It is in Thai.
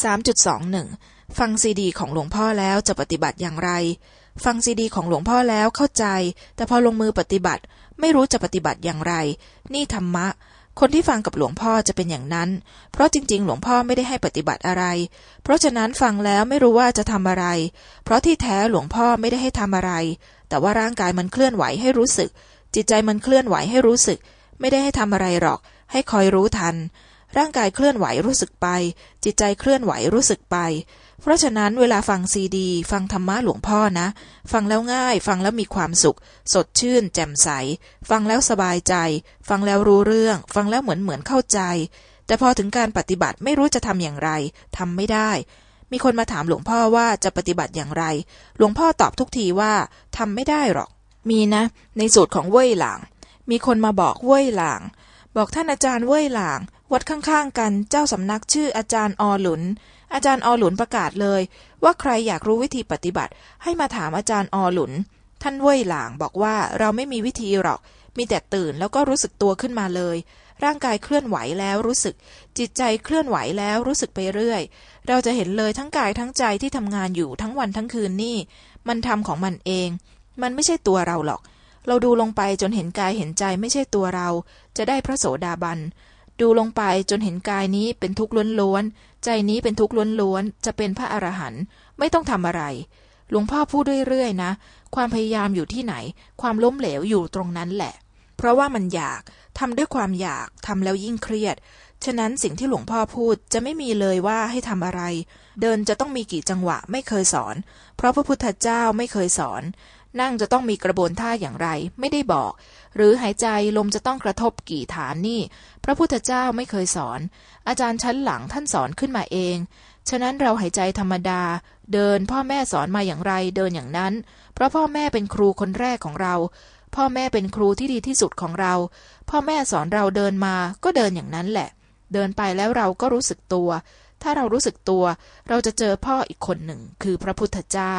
3.21 ฟังซีดีของหลวงพ่อแล้วจะปฏิบัติอย่างไร ฟังซีดีของหลวงพ่อแล้วเข้าใจ แต่พอลงมือปฏิบัติไม่รู้จะปฏิบัติอย่างไร นี่ธรรมะ คนที่ฟังกับหลวงพ่อจะเป็นอย่างนั้น เพราะจริง ๆ หลวงพ่อไม่ได้ให้ปฏิบัติอะไร เพราะฉะนั้นฟังแล้วไม่รู้ว่าจะทำอะไร เพราะที่แท้หลวงพ่อไม่ได้ให้ทำอะไร แต่ว่าร่างกายมันเคลื่อนไหวให้รู้สึก จิตใจมันเคลื่อนไหวให้รู้สึก ไม่ได้ให้ทำอะไรหรอก ให้คอยรู้ทัน ร่างกายเคลื่อนไหวรู้สึกไป จิตใจเคลื่อนไหวรู้สึกไป เพราะฉะนั้นเวลาฟังซีดี ฟังธรรมะหลวงพ่อนะ ฟังแล้วง่าย ฟังแล้วมีความสุข สดชื่น แจ่มใส ฟังแล้วสบายใจ ฟังแล้วรู้เรื่อง ฟังแล้วเหมือนเหมือนเข้าใจ แต่พอถึงการปฏิบัติไม่รู้จะทำอย่างไรทำไม่ได้มีคนมาถามหลวงพ่อว่าจะปฏิบัติอย่างไร หลวงพ่อตอบทุกทีว่าทำไม่ได้หรอก มีนะ ในสูตรของเว่ยหลาง มีคนมาบอกเว่ยหลาง บอกท่านอาจารย์เว่ยหลาง วัดข้างๆกันเจ้าสำนักชื่ออาจารย์อหลุน อาจารย์อหลุนประกาศเลย ว่าใครอยากรู้วิธีปฏิบัติ ให้มาถามอาจารย์อหลุน ท่านเว่ยหลางบอกว่าเราไม่มีวิธีหรอก มีแต่ตื่นแล้วก็รู้สึกตัวขึ้นมาเลย ร่างกายเคลื่อนไหวแล้วรู้สึก จิตใจเคลื่อนไหวแล้วรู้สึกไปเรื่อย เราจะเห็นเลยทั้งกายทั้งใจที่ทำงานอยู่ทั้งวันทั้งคืนนี่ มันทำของมันเอง มันไม่ใช่ตัวเราหรอกเราดูลงไปจนเห็นกายเห็นใจไม่ใช่ตัวเรา จะได้พระโสดาบัน ดูลงไปจนเห็นกายนี้เป็นทุกข์ล้วนๆ ใจนี้เป็นทุกข์ล้วนๆ จะเป็นพระอรหันต์ไม่ต้องทำอะไร หลวงพ่อพูดเรื่อยๆนะ ความพยายามอยู่ที่ไหน ความล้มเหลวอยู่ตรงนั้นแหละ เพราะว่ามันอยากทำด้วยความอยากทำแล้วยิ่งเครียด ฉะนั้นสิ่งที่หลวงพ่อพูดจะไม่มีเลยว่าให้ทำอะไร เดินจะต้องมีกี่จังหวะไม่เคยสอน เพราะพระพุทธเจ้าไม่เคยสอน นั่งจะต้องมีกระบวนท่าอย่างไร ไม่ได้บอก หรือหายใจลมจะต้องกระทบกี่ฐานนี่ พระพุทธเจ้าไม่เคยสอน อาจารย์ชั้นหลังท่านสอนขึ้นมาเอง ฉะนั้นเราหายใจธรรมดา เดินพ่อแม่สอนมาอย่างไรเดินอย่างนั้น เพราะพ่อแม่เป็นครูคนแรกของเรา พ่อแม่เป็นครูที่ดีที่สุดของเรา พ่อแม่สอนเราเดินมาก็เดินอย่างนั้นแหละ เดินไปแล้วเราก็รู้สึกตัว ถ้าเรารู้สึกตัว เราจะเจอพ่ออีกคนหนึ่ง คือพระพุทธเจ้า